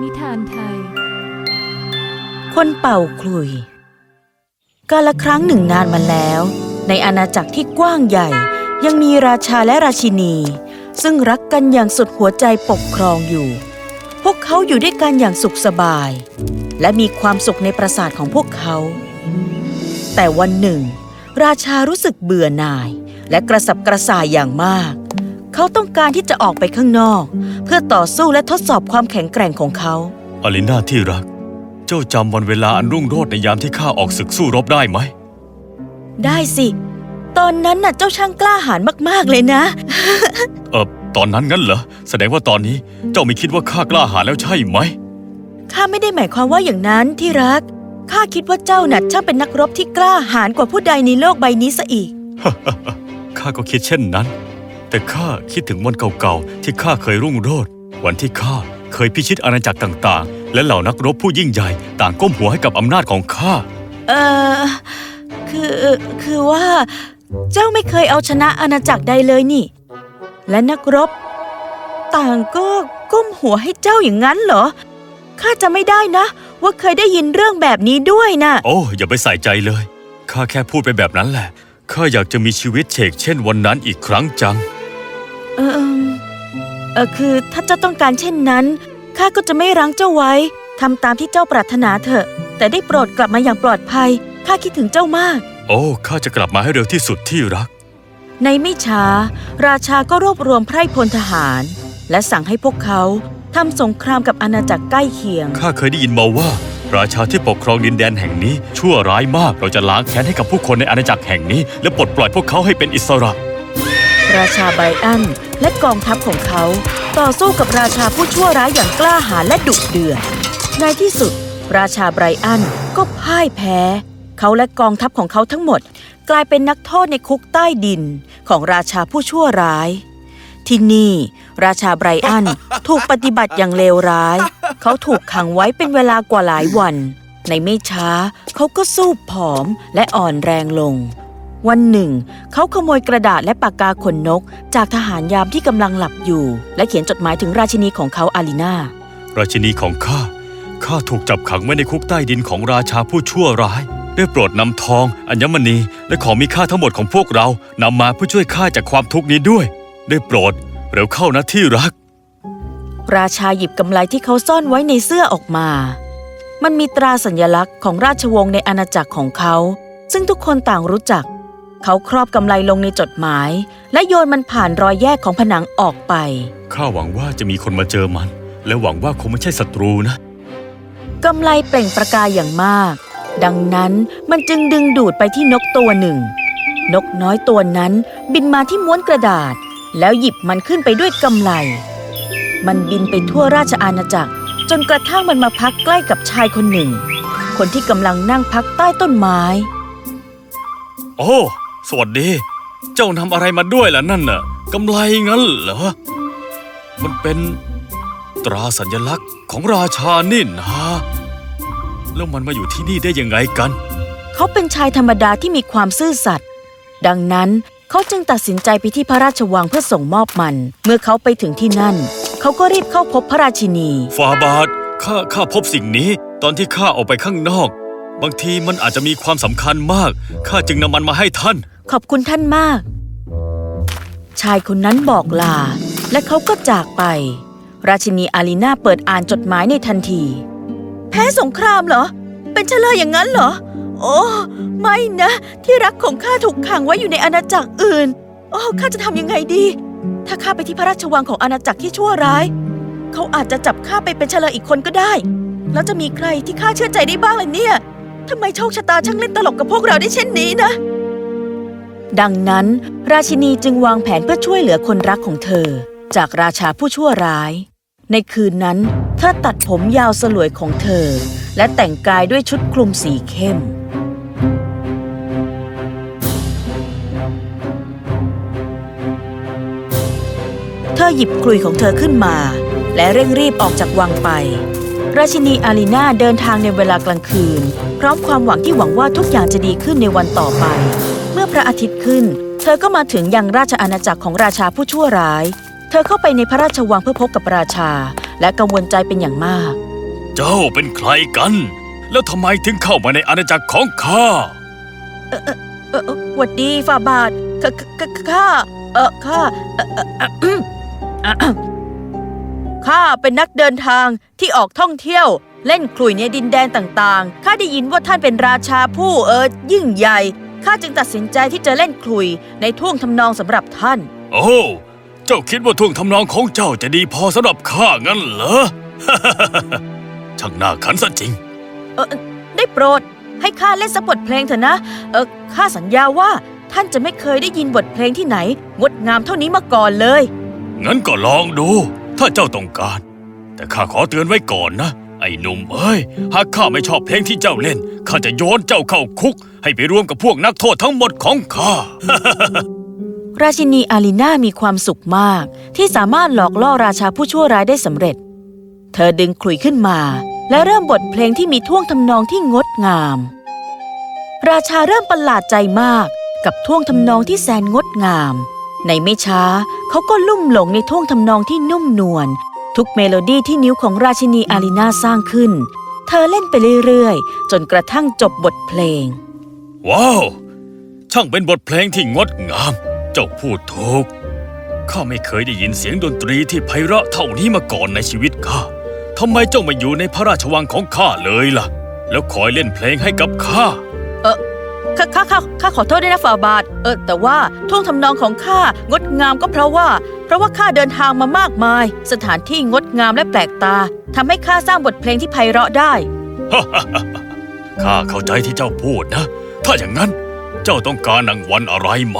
นิทานไทย คนเป่าขลุย กาละครั้งหนึ่งนานมาแล้ว ในอาณาจักรที่กว้างใหญ่ ยังมีราชาและราชินี ซึ่งรักกันอย่างสุดหัวใจปกครองอยู่ พวกเขาอยู่ด้วยกันอย่างสุขสบาย และมีความสุขในปราสาทของพวกเขา แต่วันหนึ่ง ราชารู้สึกเบื่อหน่าย และกระสับกระส่ายอย่างมาก เขาต้องการที่จะออกไปข้างนอก เพื่อต่อสู้และทดสอบความแข็งแกร่งของเขาอลิน่าที่รัก เจ้าจำวันเวลาอันรุ่งโรจน์ในยามที่ข้าออกศึกสู้รบได้ไหม ได้สิ ตอนนั้นน่ะเจ้าช่างกล้าหาญมาก ๆ เลยนะ เออตอนนั้นงั้นเหรอ แสดงว่าตอนนี้เจ้าไม่คิดว่าข้ากล้าหาญแล้วใช่ไหม ข้าไม่ได้หมายความว่าอย่างนั้นที่รัก ข้าคิดว่าเจ้าน่ะช่างเป็นนักรบที่กล้าหาญกว่าผู้ใดในโลกใบนี้ซะอีก ข้าก็คิดเช่นนั้น แต่ข้าคิดถึงวันเก่าๆ ที่ข้าเคยรุ่งโรจน์วันที่ข้าเคยพิชิตอาณาจักรต่างๆ และเหล่านักรบผู้ยิ่งใหญ่ต่างก้มหัวให้กับอำนาจของข้า เออคือคือว่า เจ้าไม่เคยเอาชนะอาณาจักรใดเลยนี่ และนักรบ ต่างก็ก้มหัวให้เจ้าอย่างนั้นเหรอข้าจะไม่ได้นะ ว่าเคยได้ยินเรื่องแบบนี้ด้วยนะโอ้อย่าไปใส่ใจเลยข้าแค่พูดไปแบบนั้นแหละข้าอยากจะมีชีวิตเฉกเช่นวันนั้นอีกครั้งจัง เออเอิ่มเออคือถ้าเจ้าต้องการเช่นนั้นข้าก็จะไม่รั้งเจ้าไว้ทำตามที่เจ้าปรารถนาเถอะ แต่ได้โปรดกลับมาอย่างปลอดภัยข้าคิดถึงเจ้ามาก โอ้ข้าจะกลับมาให้เร็วที่สุดที่รัก ในไม่ช้า ราชาก็รวบรวมไพร่พลทหาร และสั่งให้พวกเขาทำสงครามกับอาณาจักรใกล้เคียง ข้าเคยได้ยินมาว่า ราชาที่ปกครองดินแดนแห่งนี้ชั่วร้ายมาก เราจะล้างแค้นให้กับผู้คนในอาณาจักรแห่งนี้ และปลดปล่อยพวกเขาให้เป็นอิสระ ราชาไบรอัน และกองทัพของเขา ต่อสู้กับราชาผู้ชั่วร้ายอย่างกล้าหาญและดุเดือดในที่สุด ราชาไบรอันก็พ่ายแพ้ เขาและกองทัพของเขาทั้งหมด กลายเป็นนักโทษในคุกใต้ดินของราชาผู้ชั่วร้าย ที่นี่ ราชาไบรอันถูกปฏิบัติอย่างเลวร้าย เขาถูกขังไว้เป็นเวลากว่าหลายวัน ในไม่ช้าเขาก็สู้ผอมและอ่อนแรงลง วันหนึ่ง เขาขโมยกระดาษและปากกาขนนก จากทหารยามที่กำลังหลับอยู่ และเขียนจดหมายถึงราชินีของเขาอาลีนาราชินีของข้าข้าถูกจับขังไว้ในคุกใต้ดินของราชาผู้ชั่วร้าย ได้โปรดนำทอง อัญมณี และของมีค่าทั้งหมดของพวกเรานำมาเพื่อช่วยข้าจากความทุกข์นี้ด้วย ได้โปรดเร็วเข้านะที่รัก ราชาหยิบกำไลที่เขาซ่อนไว้ในเสื้อออกมา มันมีตราสัญลักษณ์ของราชวงศ์ในอาณาจักรของเขา ซึ่งทุกคนต่างรู้จัก เขาครอบกำไลลงในจดหมาย และโยนมันผ่านรอยแยกของผนังออกไป ข้าหวังว่าจะมีคนมาเจอมัน และหวังว่าคงไม่ใช่ศัตรูนะกำไลเปล่งประกายอย่างมาก ดังนั้นมันจึงดึงดูดไปที่นกตัวหนึ่ง นกน้อยตัวนั้นบินมาที่ม้วนกระดาษ แล้วหยิบมันขึ้นไปด้วยกำไล มันบินไปทั่วราชอาณาจักร จนกระทั่งมันมาพักใกล้กับชายคนหนึ่ง คนที่กำลังนั่งพักใต้ต้นไม้ โอ้ สวัสดี เจ้านำอะไรมาด้วยล่ะนั่นน่ะกำไรงั้นเหรอ มันเป็นตราสัญลักษณ์ของราชานี่นะแล้วมันมาอยู่ที่นี่ได้ยังไงกัน เขาเป็นชายธรรมดาที่มีความซื่อสัตย์ดังนั้นเขาจึงตัดสินใจไปที่พระราชวังเพื่อส่งมอบมัน เมื่อเขาไปถึงที่นั่น เขาก็รีบเข้าพบพระราชินีฟาบาทข้าข้าพบสิ่งนี้ ตอนที่ข้าออกไปข้างนอก บางทีมันอาจจะมีความสำคัญมากข้าจึงนำมันมาให้ท่าน ขอบคุณท่านมาก ชายคนนั้นบอกลา และเขาก็จากไป ราชินีอาลีนาเปิดอ่านจดหมายในทันที แพ้สงครามเหรอ เป็นเฉลยอย่างนั้นเหรอ โอ้ไม่นะ ที่รักของข้าถูกขังไว้อยู่ในอาณาจักรอื่น โอ้ข้าจะทำยังไงดี ถ้าข้าไปที่พระราชวังของอาณาจักรที่ชั่วร้าย เขาอาจจะจับข้าไปเป็นเฉลยอีกคนก็ได้ แล้วจะมีใครที่ข้าเชื่อใจได้บ้างล่ะเนี่ยทำไมโชคชะตาช่างเล่นตลกกับพวกเราได้เช่นนี้นะ ดังนั้น ราชินีจึงวางแผนเพื่อช่วยเหลือคนรักของเธอ จากราชาผู้ชั่วร้าย ในคืนนั้น เธอตัดผมยาวสลวยของเธอ และแต่งกายด้วยชุดคลุมสีเข้ม เธอหยิบกลุยของเธอขึ้นมา และเร่งรีบออกจากวังไป ราชินีอาลีนาเดินทางในเวลากลางคืน พร้อมความหวังที่หวังว่าทุกอย่างจะดีขึ้นในวันต่อไป เมื่อพระอาทิตย์ขึ้น เธอก็มาถึงยังราชอาณาจักรของราชาผู้ชั่วร้าย เธอเข้าไปในพระราชวังเพื่อพบกับราชา และกังวลใจเป็นอย่างมาก เจ้าเป็นใครกัน แล้วทำไมถึงเข้ามาในอาณาจักรของข้าเออเออหวัดดีฝ่าบาทข้าข้าข้าเออข้าเอ่อเอ่ออะอืมอะอืมข้าเป็นนักเดินทางที่ออกท่องเที่ยว เล่นขลุ่ยในดินแดนต่างๆ ข้าได้ยินว่าท่านเป็นราชาผู้เออยิ่งใหญ่ ข้าจึงตัดสินใจที่จะเล่นขลุ่ยในท่วงทำนองสำหรับท่าน โอ้เจ้าคิดว่าท่วงทำนองของเจ้าจะดีพอสำหรับข้างั้นเหรอ ช่างน่าขันซะจริง เออได้โปรด ให้ข้าเล่นสักบทเพลงเถอะนะ เออข้าสัญญาว่าท่านจะไม่เคยได้ยินบทเพลงที่ไหน งดงามเท่านี้มาก่อนเลย งั้นก็ลองดู ถ้าเจ้าต้องการ แต่ข้าขอเตือนไว้ก่อนนะ ไอ้หนุ่มเอ้ย หากข้าไม่ชอบเพลงที่เจ้าเล่น ข้าจะโยนเจ้าเข้าคุก ให้ไปร่วมกับพวกนักโทษทั้งหมดของข้า ราชินีอาลีน่ามีความสุขมาก ที่สามารถหลอกล่อราชาผู้ชั่วร้ายได้สำเร็จ เธอดึงขลุ่ยขึ้นมา และเริ่มบทเพลงที่มีท่วงทำนองที่งดงาม ราชาเริ่มประหลาดใจมากกับท่วงทำนองที่แสนงดงาม ในไม่ช้าเขาก็ลุ่มหลงในท่วงทำนองที่นุ่มนวล ทุกเมโลดี้ที่นิ้วของราชินีอาลีนาสร้างขึ้น เธอเล่นไปเรื่อยๆ จนกระทั่งจบบทเพลง ว้าว ช่างเป็นบทเพลงที่งดงาม เจ้าพูดถูกข้าไม่เคยได้ยินเสียงดนตรีที่ไพเราะเท่านี้มาก่อนในชีวิตข้าทำไมเจ้าไม่อยู่ในพระราชวังของข้าเลยล่ะ แล้วคอยเล่นเพลงให้กับข้า ข้าข้าข้าข้าขอโทษด้วยนะฝ่าบาท เออ แต่ว่าท่วงทำนองของข้างดงามก็เพราะว่า เพราะว่าข้าเดินทางมามากมาย สถานที่งดงามและแปลกตาทำให้ข้าสร้างบทเพลงที่ไพเราะได้ ข้าเข้าใจที่เจ้าพูดนะ ถ้าอย่างนั้นเจ้าต้องการรางวัลอะไรไหม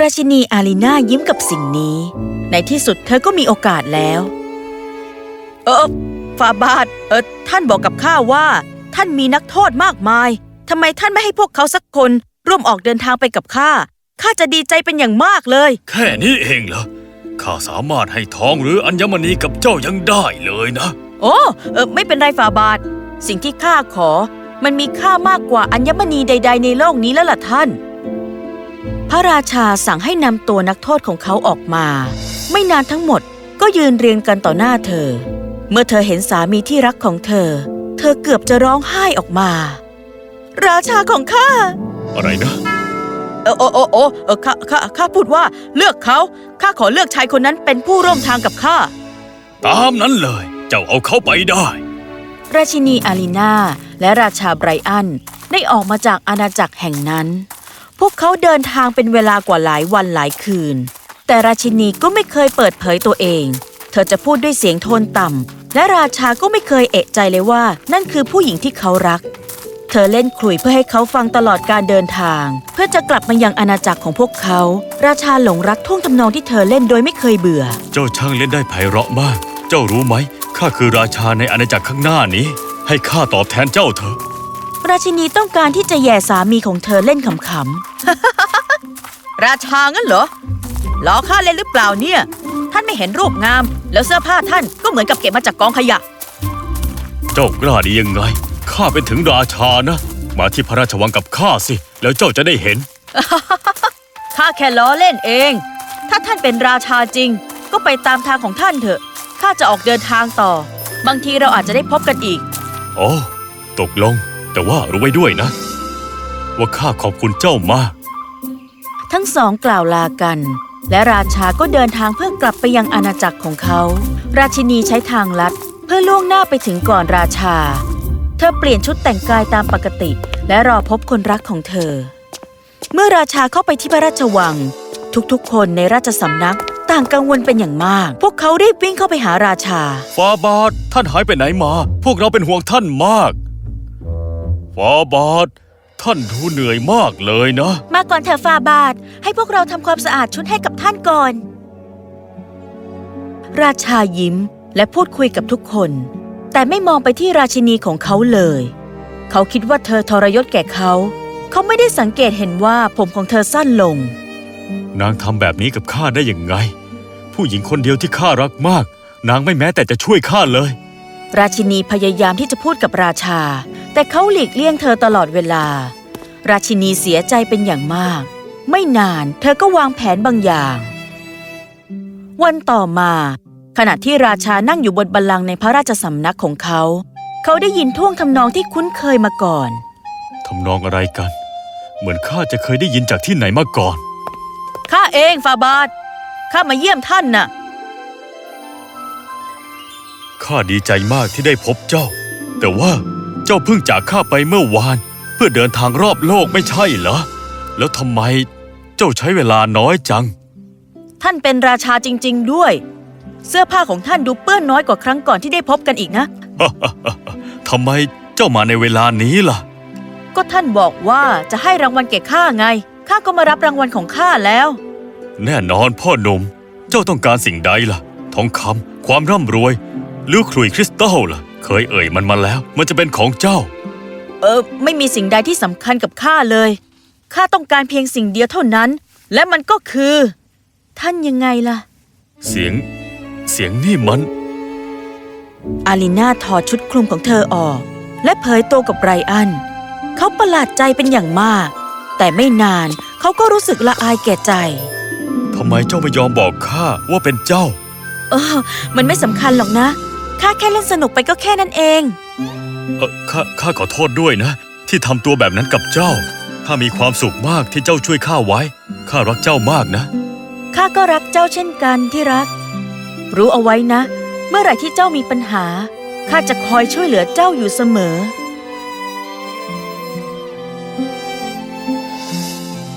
ราชินีอาลีนายิ้มกับสิ่งนี้ ในที่สุดเธอก็มีโอกาสแล้ว เออฝ่าบาท เออท่านบอกกับข้าว่า ท่านมีนักโทษมากมายทำไมท่านไม่ให้พวกเขาสักคน ร่วมออกเดินทางไปกับข้าข้าจะดีใจเป็นอย่างมากเลย แค่นี้เองเหรอข้าสามารถให้ทองหรืออัญมณีกับเจ้ายังได้เลยนะ โอ้เออไม่เป็นไรฝ่าบาท สิ่งที่ข้าขอ มันมีค่ามากกว่าอัญมณีใด ๆ ในโลกนี้แล้วล่ะท่าน พระราชาสั่งให้นำตัวนักโทษของเขาออกมา ไม่นานทั้งหมดก็ยืนเรียงกันต่อหน้าเธอ เมื่อเธอเห็นสามีที่รักของเธอ เธอเกือบจะร้องไห้ออกมา ราชาของข้า อะไรนะเออโอโอโอเออข้าข้าข้าพูดว่าเลือกเขาข้าขอเลือกชายคนนั้นเป็นผู้ร่วมทางกับข้า ตามนั้นเลย เจ้าเอาเขาไปได้ ราชินีอาลีนาและราชาไบรอันได้ออกมาจากอาณาจักรแห่งนั้น พวกเขาเดินทางเป็นเวลากว่าหลายวันหลายคืน แต่ราชินีก็ไม่เคยเปิดเผยตัวเอง เธอจะพูดด้วยเสียงโทนต่ำ และราชาก็ไม่เคยเอะใจเลยว่า นั่นคือผู้หญิงที่เขารัก เธอเล่นขลุ่ยเพื่อให้เขาฟังตลอดการเดินทาง เพื่อจะกลับมายังอาณาจักรของพวกเขา ราชาหลงรักท่วงทำนองที่เธอเล่นโดยไม่เคยเบื่อ เจ้าช่างเล่นได้ไพเราะมาก เจ้ารู้ไหมข้าคือราชาในอาณาจักรข้างหน้านี้ ให้ข้าตอบแทนเจ้าเถอะ ราชินีต้องการที่จะแย่สามีของเธอเล่นขำๆ ราชางั้นเหรอล้อข้าเล่นหรือเปล่าเนี่ย ท่านไม่เห็นรูปงาม แล้วเสื้อผ้าท่านก็เหมือนกับเก็บมาจากกองขยะ เจ้ากล้าดียังไง ข้าเป็นถึงราชานะ มาที่พระราชวังกับข้าสิ แล้วเจ้าจะได้เห็น ข้าแค่ล้อเล่นเอง ถ้าท่านเป็นราชาจริง ก็ไปตามทางของท่านเถอะ ข้าจะออกเดินทางต่อ บางทีเราอาจจะได้พบกันอีก โอ้ตกลง แต่ว่ารู้ไว้ด้วยนะ ว่าข้าขอบคุณเจ้ามาก ทั้งสองกล่าวลากัน และราชาก็เดินทางเพื่อกลับไปยังอาณาจักรของเขา ราชินีใช้ทางลัด เพื่อล่วงหน้าไปถึงก่อนราชา เธอเปลี่ยนชุดแต่งกายตามปกติ และรอพบคนรักของเธอ เมื่อราชาเข้าไปที่พระราชวัง ทุกๆ คนในราชสำนักต่างกังวลเป็นอย่างมาก พวกเขารีบวิ่งเข้าไปหาราชาฟาบาทท่านหายไปไหนมา พวกเราเป็นห่วงท่านมากฟาบาท ท่านดูเหนื่อยมากเลยนะ มาก่อนเถอะฟาบาท ให้พวกเราทำความสะอาดชุดให้กับท่านก่อน ราชายิ้มและพูดคุยกับทุกคน แต่ไม่มองไปที่ราชินีของเขาเลย เขาคิดว่าเธอทรยศแก่เขา เขาไม่ได้สังเกตเห็นว่าผมของเธอสั้นลง นางทำแบบนี้กับข้าได้ยังไง ผู้หญิงคนเดียวที่ข้ารักมาก นางไม่แม้แต่จะช่วยข้าเลย ราชินีพยายามที่จะพูดกับราชา แต่เขาหลีกเลี่ยงเธอตลอดเวลา ราชินีเสียใจเป็นอย่างมาก ไม่นานเธอก็วางแผนบางอย่าง วันต่อมา ขณะที่ราชานั่งอยู่บนบัลลังก์ในพระราชสำนักของเขา เขาได้ยินท่วงทำนองที่คุ้นเคยมาก่อนทำนองอะไรกัน เหมือนข้าจะเคยได้ยินจากที่ไหนมาก่อนข้าเองฟาบาทข้ามาเยี่ยมท่านน่ะ ข้าดีใจมากที่ได้พบเจ้า แต่ว่าเจ้าเพิ่งจากข้าไปเมื่อวาน เพื่อเดินทางรอบโลกไม่ใช่เหรอ แล้วทำไมเจ้าใช้เวลาน้อยจัง ท่านเป็นราชาจริง ๆ ด้วย เสื้อผ้าของท่านดูเปื้อนน้อยกว่าครั้งก่อนที่ได้พบกันอีกนะ ทำไมเจ้ามาในเวลานี้ล่ะ ก็ท่านบอกว่าจะให้รางวัลแก่ข้าไง ข้าก็มารับรางวัลของข้าแล้ว แน่นอนพ่อหนุ่ม เจ้าต้องการสิ่งใดล่ะ ทองคำความร่ำรวย หรือขลุยคริสตัลล่ะ เคยเอ่ยมันมาแล้ว มันจะเป็นของเจ้า เออไม่มีสิ่งใดที่สำคัญกับข้าเลยข้าต้องการเพียงสิ่งเดียวเท่านั้น และมันก็คือ ท่านยังไงล่ะ เสียง เสียงนี่มัน อาลีนาถอดชุดคลุมของเธอออก และเผยตัวกับไรอัน เขาประหลาดใจเป็นอย่างมาก แต่ไม่นานเขาก็รู้สึกละอายแก่ใจทำไมเจ้าไม่ยอมบอกข้าว่าเป็นเจ้า เออ มันไม่สำคัญหรอกนะ ข้าแค่เล่นสนุกไปก็แค่นั้นเอง เออข้าข้าขอโทษด้วยนะ ที่ทำตัวแบบนั้นกับเจ้า ข้ามีความสุขมากที่เจ้าช่วยข้าไว้ ข้ารักเจ้ามากนะ ข้าก็รักเจ้าเช่นกันที่รัก รู้เอาไว้นะ เมื่อไหร่ที่เจ้ามีปัญหา ข้าจะคอยช่วยเหลือเจ้าอยู่เสมอ